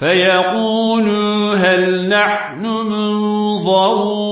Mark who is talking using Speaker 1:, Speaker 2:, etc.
Speaker 1: فيقولوا هل نحن منظرون؟